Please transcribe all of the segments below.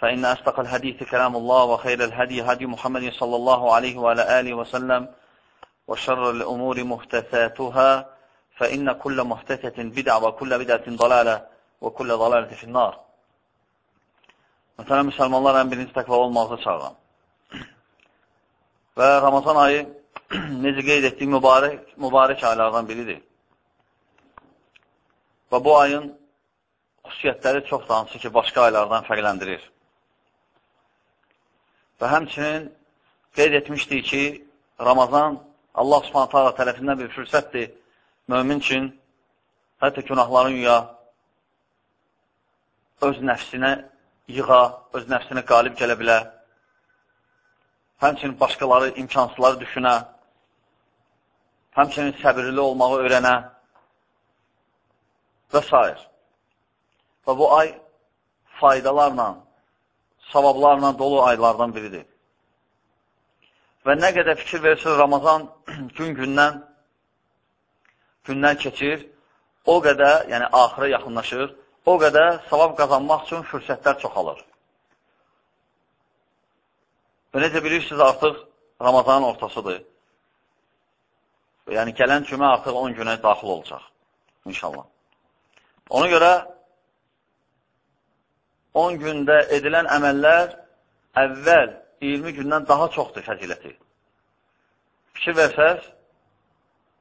فإن أصدق الحديث كلام الله وخير الهدي هدي محمد صلى الله عليه وعلى آله وسلم وشر الأمور محتثاتها فإن كل محتثة بدعة وكل بدعة ضلالة وكل ضلالة في النار Məsələn, müsəlmanlar ən birinci təqva olmaqda çağıran. Və Ramazan ayı necə qeyd etdik, mübarək, mübarək aylardan biridir. Və bu ayın xüsusiyyətləri çoxdur, hansı ki, başqa aylardan fərqləndirir. Və həmçinin qeyd etmişdik ki, Ramazan Allah subhanətə Allah tərəfindən bir fürsətdir mömin üçün, hətta günahların yuya, öz nəfsinə yığa, öz nəfsinə qalib gələ bilər, həmçinin başqaları imkansızları düşünə, həmçinin səbirli olmağı öyrənə, və s. Və bu ay faydalarla, savablarla dolu aylardan biridir. Və nə qədər fikir verirsiniz, Ramazan gün-gündən gündən keçir, o qədər, yəni axıra yaxınlaşır, o qədər savab qazanmaq üçün fürsətlər çoxalır. Və necə bilirsiniz, artıq Ramazanın ortasıdır. Yəni, gələn cümə artıq 10 günə daxil olacaq, inşallah. Ona görə 10 gündə edilən əməllər əvvəl 20 gündən daha çoxdur fəziləti. Fikir versəz,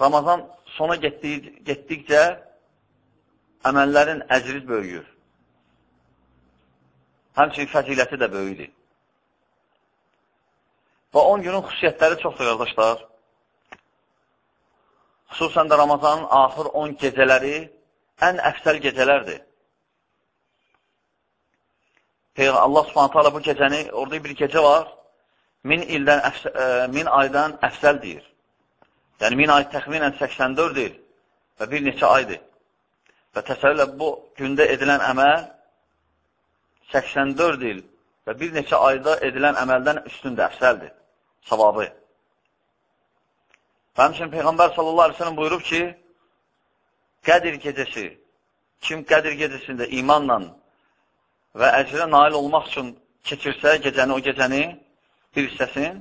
Ramazan sona getdik, getdikcə əməllərin əcri böyüyür. Həmçinin fəziləti də böyüdür. Və 10 günün xüsusiyyətləri çoxdur, qardaşlar. Xüsusən də Ramazanın axır 10 gecələri ən əfsəl gecələrdir. Allah Subhanahu taala bu gecəni, orada bir gecə var. Min ildən əfsə, ə, e, min aydan əfsəl deyir. Yəni min ay təxminən 84 il və bir neçə aydır. Və təsəvvürlə bu gündə edilən əməl 84 il və bir neçə ayda edilən əməldən üstündə əfsəldir, savabı. Həmçinin Peyğəmbər sallallahu aleyhi ve sellem buyurub ki, Qədir gecəsi, kim Qədir gecəsində imanla və əcrə nail olmaq üçün keçirsə gecəni, o gecəni, bir hissəsin,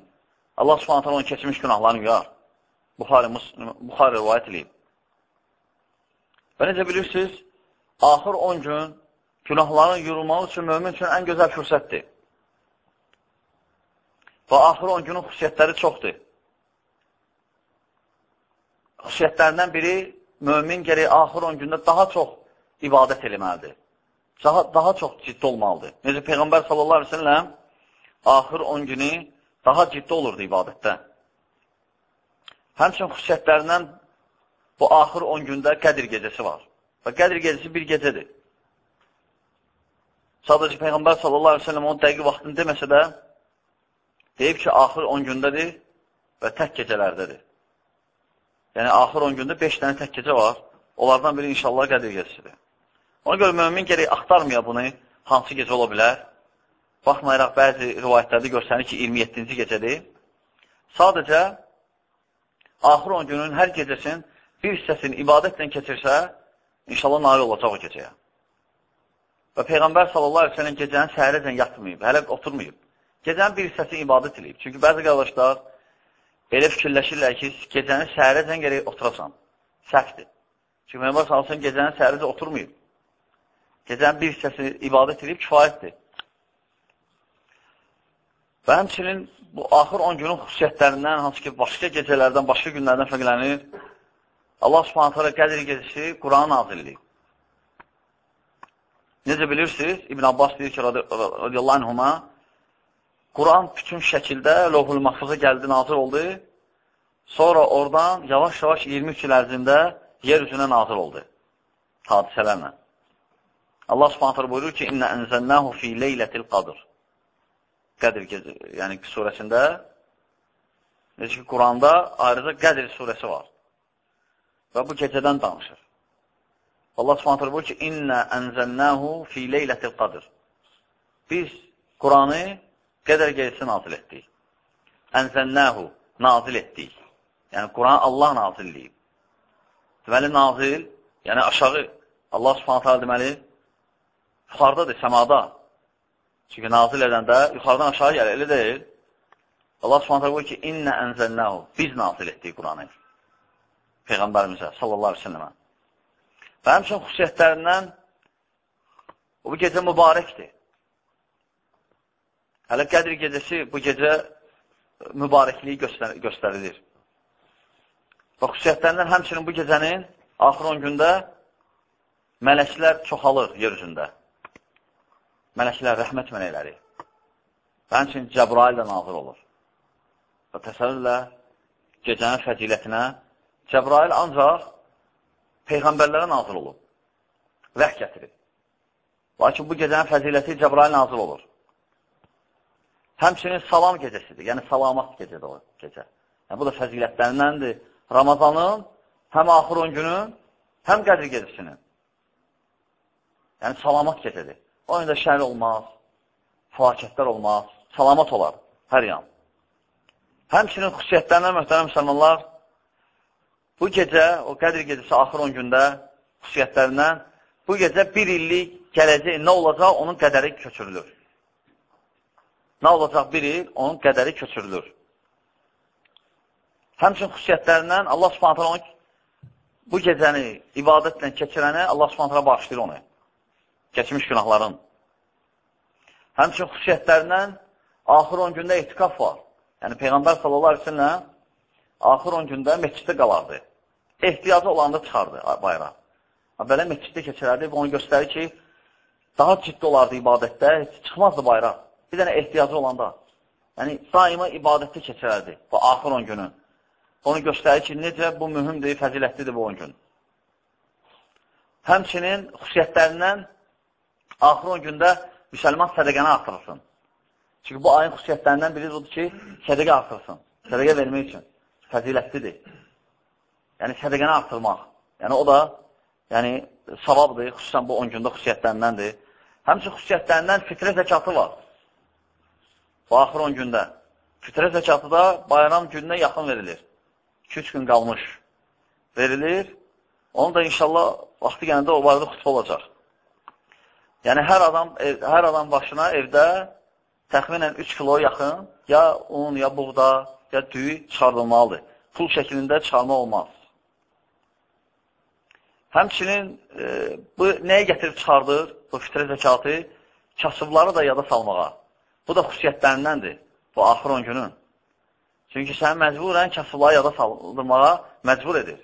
Allah subhanətən onun keçmiş günahlarını yuyar. Buxarı, Buxarı rivayət edib. Və necə bilirsiniz, axır 10 gün günahların yurulmağı üçün mömin üçün ən gözəl fürsətdir. Və axır 10 günün xüsusiyyətləri çoxdur. Xüsusiyyətlərindən biri mömin gərək axır 10 gündə daha çox ibadət eləməlidir. Daha, daha çox ciddi olmalıdır. Necə Peyğəmbər sallallahu aleyhi ve selləm axır 10 günü daha ciddi olurdu ibadətdə. Həmçin xüsusiyyətlərindən bu axır 10 gündə Qədir gecəsi var. Və Qədir gecəsi bir gecədir. Sadəcə Peyğəmbər sallallahu aleyhi ve sellem onun dəqiq vaxtını deməsə də, deyib ki, axır 10 gündədir və tək gecələrdədir. Yəni, axır 10 gündə 5 dənə tək gecə var. Onlardan biri inşallah qədir gecəsidir. Ona görə mümin gerək axtarmaya bunu, hansı gecə ola bilər. Baxmayaraq, bəzi rivayətlərdə görsənir ki, 27-ci gecədir. Sadəcə, axır 10 günün hər gecəsin bir hissəsini ibadətlə keçirsə, inşallah nail olacaq o gecəyə. Və Peyğəmbər sallallahu aleyhi ve sellem gecənin səhərəcən yatmayıb, hələ oturmayıb. Gecənin bir hissəsini ibadət edib. Çünki bəzi qardaşlar Belə fikirləşirlər ki, gecəni səhərəcən gərək oturasan. Səhvdir. Çünki Məhəmməd salsın gecəni səhərəcə oturmayıb. Gecənin bir hissəsi ibadət edib kifayətdir. Və həmçinin bu axır 10 günün xüsusiyyətlərindən, hansı ki, başqa gecələrdən, başqa günlərdən fərqlənir. Allah subhanətə alə Qədir gecəsi Quranı nazilliyib. Necə bilirsiniz, İbn Abbas deyir ki, radiyallahu anhuma, Quran bütün şəkildə Lohul Mahfuza gəldi, nazir oldu. Sonra oradan yavaş-yavaş 23 il ərzində yer üzünə nazir oldu. Hadisələrlə. Allah subhanətə buyurur ki, İnnə ənzəlnəhu fi leylətil qadr. Qədir gecə, yəni surəsində necə ki, Quranda ayrıca Qədir surəsi var. Və bu gecədən danışır. Allah subhanətə buyurur ki, İnnə ənzəlnəhu fi leylətil qadr. Biz Quranı Qədər gecəsi nazil etdik. Ənzəlnəhu, nazil etdik. Yəni, Quran Allah nazilləyib. Deməli, nazil, yəni aşağı, Allah subhanətə deməli, yuxarıdadır, səmada. Çünki nazil edəndə yuxarıdan aşağı gəlir, elə deyil. Allah subhanətə qoyur ki, innə ənzəlnəhu, biz nazil etdik Quranı. Peyğəmbərimizə, sallallahu aleyhi ve səlləmə. Və həmçin xüsusiyyətlərindən bu gecə mübarəkdir. Hələ Qədir gecəsi bu gecə mübarəkliyi göstər göstərilir. Və xüsusiyyətlərindən həmçinin bu gecənin axır 10 gündə mələklər çoxalır yer üzündə mələklər, rəhmət mələkləri. Və həmçinin Cəbrail də nazir olur. Və təsəvvürlə gecənin fəzilətinə Cəbrail ancaq Peyğəmbərlərə nazil olub. Vəh gətirib. Lakin bu gecənin fəziləti Cəbrail nazil olur. Həmçinin salam gecəsidir. Yəni, salamat gecədir o gecə. Yəni, bu da fəzilətlərindəndir. Ramazanın həm axır 10 günün, həm qədir gecəsinin. Yəni, salamat gecədir. O yanda şər olmaz, fəlakətlər olmaz, salamat olar hər yan. Həmçinin xüsusiyyətlərindən möhtərəm müsəlmanlar, bu gecə, o Qədir gecəsi axır 10 gündə xüsusiyyətlərindən, bu gecə bir illik gələcək nə olacaq, onun qədəri köçürülür. Nə olacaq bir il, onun qədəri köçürülür. Həmçin xüsusiyyətlərindən Allah subhanətlə onu bu gecəni ibadətlə keçirəni Allah subhanətlə bağışlayır onu keçmiş günahların. Həmçin xüsusiyyətlərindən axır 10 gündə ehtikaf var. Yəni, Peyğəmbər sellem axır 10 gündə meçiddə qalardı. Ehtiyacı olanda çıxardı bayrağı. Belə meçiddə keçirərdi və onu göstərir ki, daha ciddi olardı ibadətdə, çıxmazdı bayraq. Bir dənə ehtiyacı olanda. Yəni, daima ibadətdə keçirərdi bu axır 10 günü. Onu göstərir ki, necə bu mühümdür, fəzilətlidir bu 10 gün. Həmçinin xüsusiyyətlərindən axır 10 gündə müsəlman sədəqəni artırsın. Çünki bu ayın xüsusiyyətlərindən biri odur ki, sədəqə artırsın. Sədəqə vermək üçün. Fəzilətlidir. Yəni, sədəqəni artırmaq. Yəni, o da yəni, savabdır, xüsusən bu 10 gündə xüsusiyyətlərindəndir. Həmçin xüsusiyyətlərindən fitrə zəkatı var. Bu axır 10 gündə. Fitrə zəkatı da bayram gününə yaxın verilir. 2-3 gün qalmış verilir. Onu da inşallah vaxtı gələndə o barədə xütbə olacaq. Yəni, hər adam, ev, hər adam başına evdə təxminən 3 kilo yaxın ya un, ya buğda, ya düyü çıxardılmalıdır. Pul şəklində çıxarma olmaz. Həmçinin e, bu nəyə gətirib çıxardır? Bu fitrə zəkatı kasıbları da yada salmağa. Bu da xüsusiyyətlərindəndir. Bu axır 10 günün. Çünki sən məcburən kasıbları yada saldırmağa məcbur edir.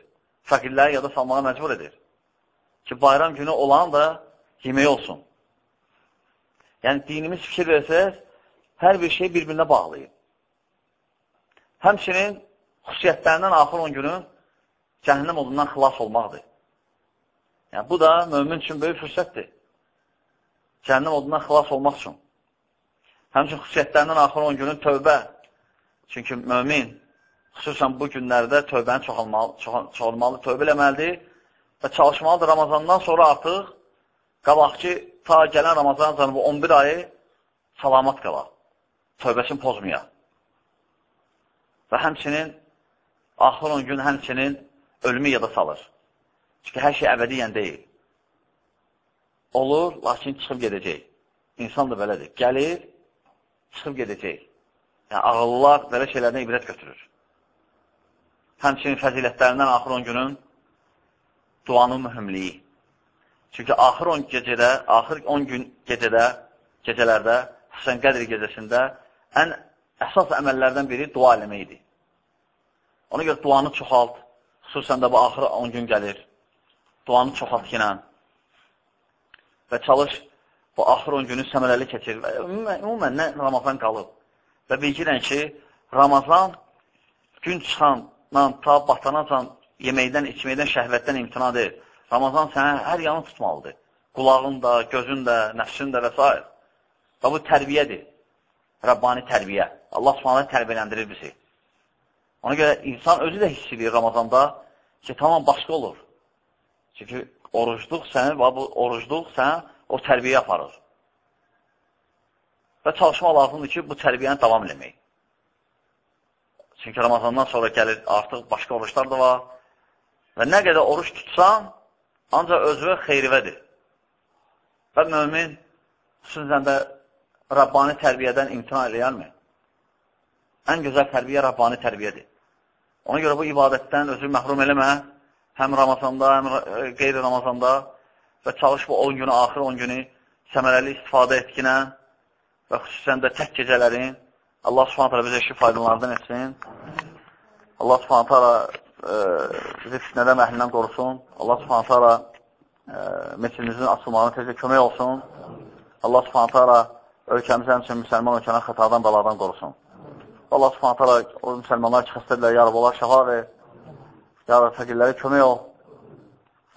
Fəqirləri yada salmağa məcbur edir. Ki, bayram günü olan da yemək olsun. Yəni, dinimiz fikir versəz, hər bir şey bir-birinə bağlayıb. Həmçinin xüsusiyyətlərindən axır 10 günün cəhənnəm odundan xilas olmaqdır. Yəni, bu da mömin üçün böyük fürsətdir. Cəhənnəm odundan xilas olmaq üçün. Həmçin xüsusiyyətlərindən axır 10 günün tövbə. Çünki mömin xüsusən bu günlərdə tövbəni çoxalmalı, çoxalmalı tövbə eləməlidir və çalışmalıdır Ramazandan sonra artıq qabaqki ta gələn Ramazan canı bu 11 ayı salamat qala. Tövbəsini pozmaya. Və həmçinin axır 10 gün həmçinin ölümü yada salır. Çünki hər şey əbədiyyən deyil. Olur, lakin çıxıb gedəcək. İnsan da belədir. Gəlir, çıxıb gedəcək. Yəni, ağıllılar belə şeylərdən ibrət götürür. Həmçinin fəzilətlərindən axır 10 günün duanın mühümliyi. Çünki axır 10 gecədə, axır 10 gün gecədə, gecələrdə, xüsusən Qədr gecəsində ən əsas əməllərdən biri dua eləməkdir. Ona görə duanı çoxalt, xüsusən də bu axırı 10 gün gəlir. Duanı çoxalt ki, və çalış bu axır 10 günü səmərəli keçir. Və ümumən, nə Ramazan qalıb. Və bilgirən ki, Ramazan gün çıxandan ta batanacan yeməkdən, içməkdən, şəhvətdən imtina deyil. Ramazan sənə hər yanı tutmalıdır. Qulağın da, gözün də, nəfsin də və s. Və bu tərbiyədir. Rəbbani tərbiyə. Allah subhanə tərbiyələndirir bizi. Ona görə insan özü də hiss edir Ramazanda ki, tamam başqa olur. Çünki orucluq səni, bu orucluq sənə o tərbiyə aparır. Və çalışma lazımdır ki, bu tərbiyəni davam eləmək. Çünki Ramazandan sonra gəlir, artıq başqa oruçlar da var. Və nə qədər oruç tutsan, ancaq özünə xeyrivədir. Və mömin xüsusən də Rabbani tərbiyədən imtina eləyərmi? Ən gözəl tərbiyə Rabbani tərbiyədir. Ona görə bu ibadətdən özü məhrum eləmə, həm Ramazanda, həm qeyri-Ramazanda və çalış bu 10 günü, axır 10 günü səmərəli istifadə etkinə və xüsusən də tək gecələrin Allah subhanət hələ bizə işi faydalardan etsin. Allah subhanət E, sizi fitnədən məhlindən qorusun. Allah subhanətə ala e, meçimizin açılmağına tezə kömək olsun. Allah subhanətə ala ölkəmizi həmçin müsəlman ölkənin xətadan, baladan qorusun. Allah subhanətə ala o müsəlmanlar ki, xəstədirlər, yarab olar şəfa ver. Yarab fəqirləri kömək ol.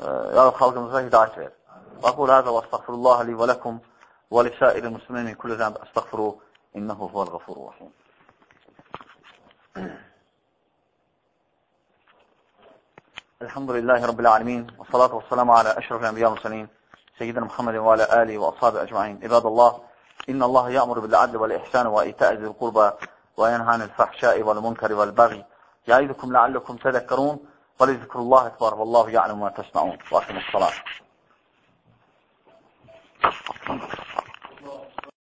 E, yarab xalqımıza hidayət ver. Aqul həzə və astəxfirullah li və ləkum və lisəir-i müslimin kulli zəmb əstəxfiru innəhu vəl-ğafur rəhim. الحمد لله رب العالمين والصلاة والسلام على أشرف الأنبياء والمرسلين سيدنا محمد وعلى آله وأصحابه أجمعين. عباد الله إن الله يأمر بالعدل والإحسان وإيتاء ذي القربى وينهى عن الفحشاء والمنكر والبغي. يعظكم لعلكم تذكرون ولذكر الله أكبر والله يعلم ما تسمعون وأقم الصلاة.